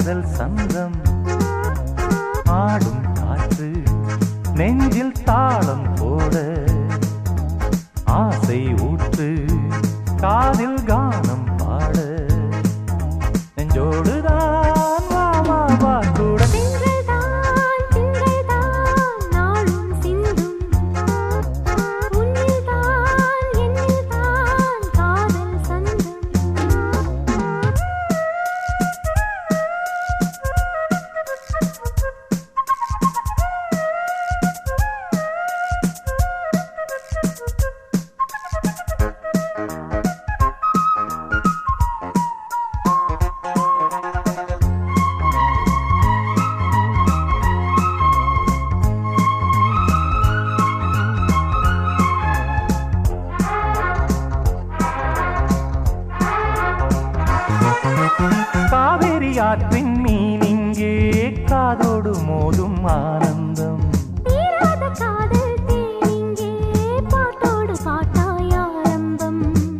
காதல் சந்தம். ஆடும் காற்று நெஞ்சில் தாளம் போட. ஆசை ஊற்று காதில் கா காவேரி ஆற்றின் மீன் இங்கே காதோடு மோதும் ஆனந்தம்.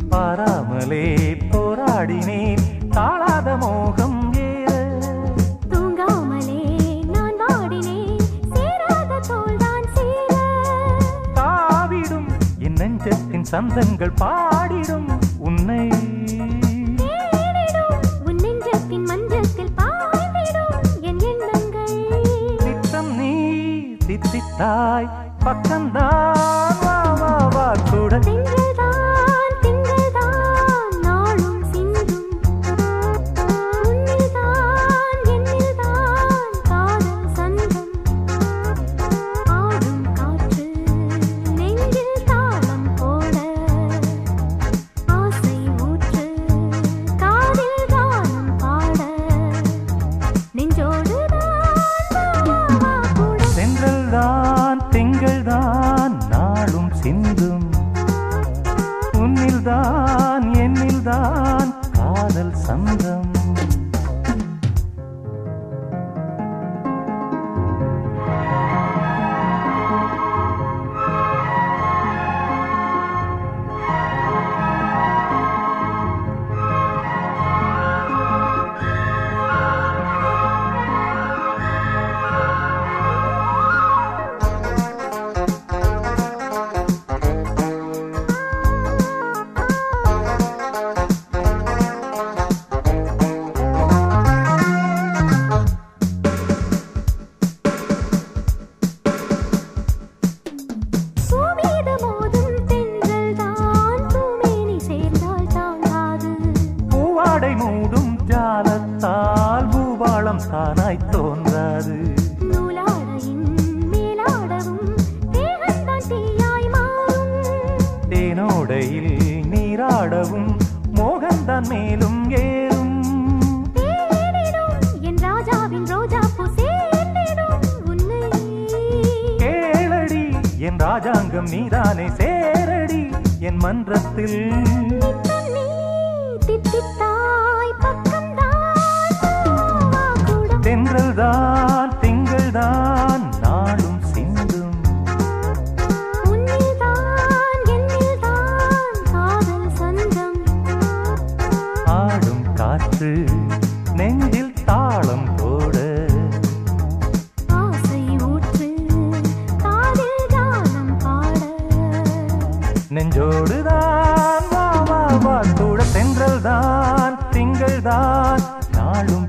பாராமலே போராடினேன் தாழாத மோகம் ஏற. தூங்காமலே நான் வாடினேன் சேராத தோள்தான் சேர. தாவிடும் என் நெஞ்சத்தின் சந்தங்கள் பாடிடும் உன்னை. தித்தித்தாய் பக்கம்தான். வா வா வா கூட. தோன்றாது. தேனோடையில் நீராடவும் மோகன்தான் மேலும் ஏறும். என் ராஜாவின் உன்னை. கேளடி என் ராஜாங்கம் நீதானே சேரடி என் மன்றத்தில். நித்தம் தான் திங்கள் தான் நாளும் சிந்தும். ஆடும் காற்று நெஞ்சில் தாளம் போட. நெஞ்சோடுதான் கூட தென்றல் தான் திங்கள் தான் நாளும்